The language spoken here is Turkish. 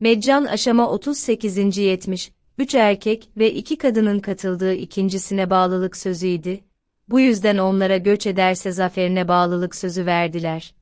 Meccan aşama 38. 70, 3 erkek ve 2 kadının katıldığı ikincisine bağlılık sözüydi. Bu yüzden onlara göç ederse zaferine bağlılık sözü verdiler.